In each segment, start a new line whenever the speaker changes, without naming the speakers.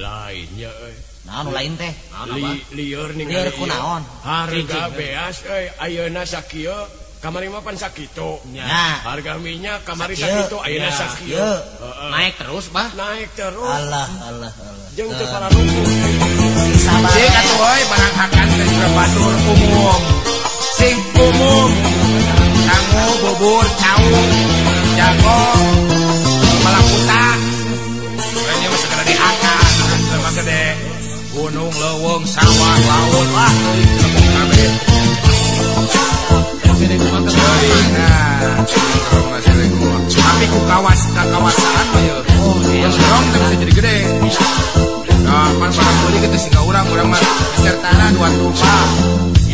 lainnya
eh. nah, lain teh.
Harga naon eh. eh, Ayeuna kamarimapan
sakit
harga minyak kamari sakitu ayeuna itu
naik terus bah.
Naik terus.
Allah Allah, Allah.
para kepala
sabar.
Sing atuh euy barang hakan teh rebatur umum. Sing umum. Kamu bubur cau jagung Gunung, leweng, sawah, laut Wah, lepung kabeh Nah, tapi ku kawas ka kawasan ya. Oh, iya. Dorong teh bisa jadi gede. Nah, pan beli kita sih urang urang mah geser tanah dua tupa.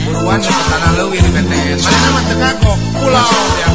Buruan ke tanah leuwih di BTN. Mana mah teu kagok pulau yang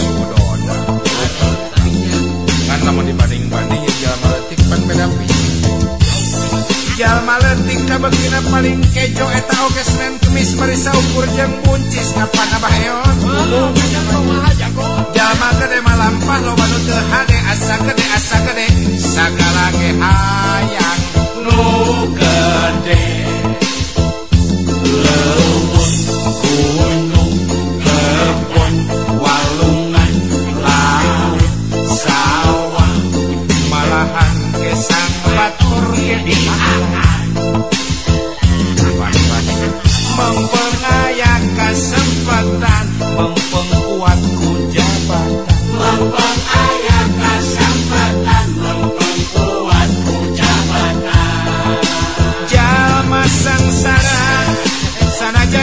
paling kejo eta oge senen Kemis Marisa ukur jeung buncis kapan abah eon Jama gede malampah loba nu teu hade asa gede asa gede sagala ge hayang. nu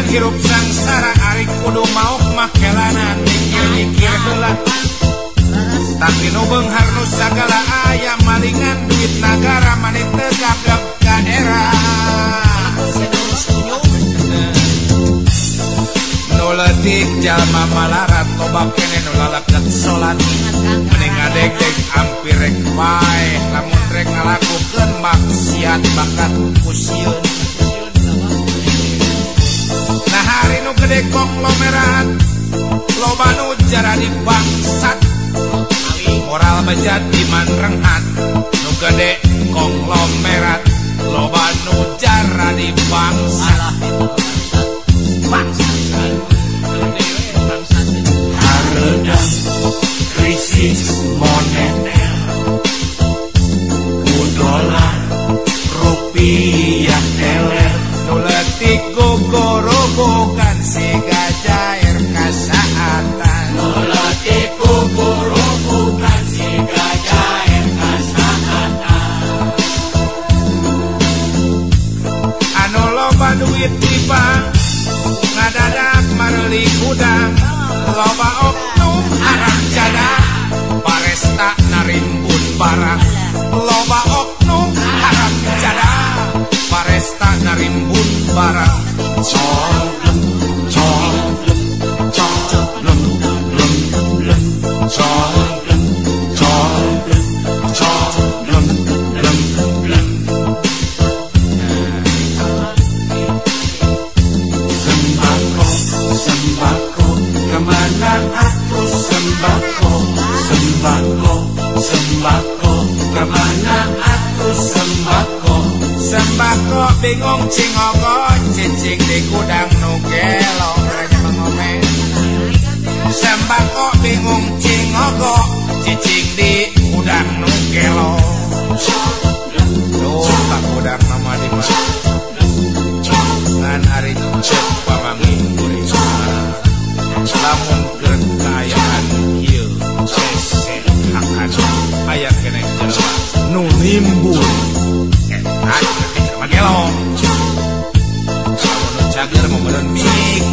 hirup sangsara ari kudu mau makelanan mikir-mikir heula tapi nu beunghar nu sagala aya malingan duit nagara mani teu gagap ka era nu leutik jalma malarat tobak kene nu lalaket salat mending ngadeg-deg ampir rek bae lamun rek ngalakukeun maksiat bakat kusieun konglomerat. Lobanu jarani bangsat. Moral bejat di manrenghat nu gede konglomerat. Loba nu jarani bangsat. udang loba oknum arang jana paresta narimbun barang loba oknum arang jana paresta narimbun barang so cing di gudang nugelo sembako bingung cingogo cicing di gudang nugelo tuh tak gudang nama di mana?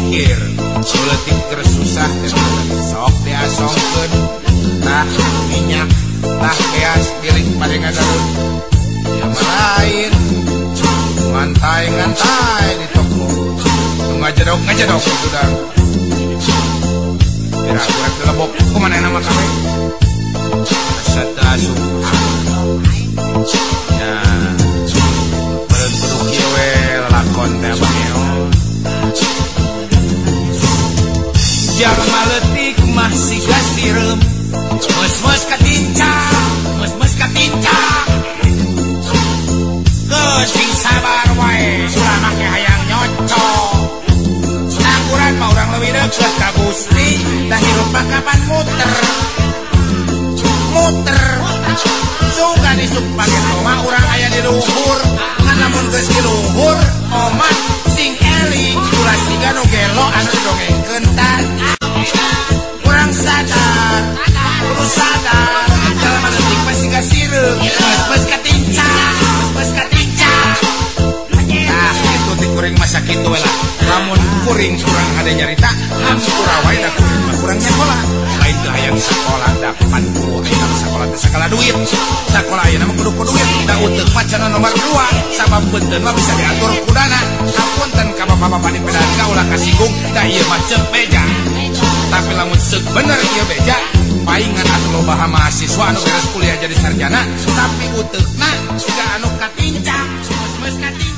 mikir Suletik tersusah tenaga Sok diasongkan tak minyak tak keas piling pada ngagarun yang lain, Ngantai-ngantai di toko. Ngajadok ngajadok itu dah. Kira-kira kelebok Ke mana nama kami? Tah hirup kapan muter. Muter. Sungkan isuk pake oma urang aya di luhur. Kan lamun geus di luhur, oma sing eling ulah siga nu gelo anu dongengkeun tah. Urang sadar. Kudu sadar. mantu Aina sekolah sakala duit sekolah ayeuna mah kudu duit da uteuk macanan nomor 2 sabab beunteun mah bisa diatur kudana hapunten ka bapak-bapak di pedagang kaulah kasinggung da ieu mah ceuk beja tapi lamun seuk bener ieu beja paingan atuh loba mahasiswa anu beres kuliah jadi sarjana tapi uteukna siga anu katincang mes-mes katincang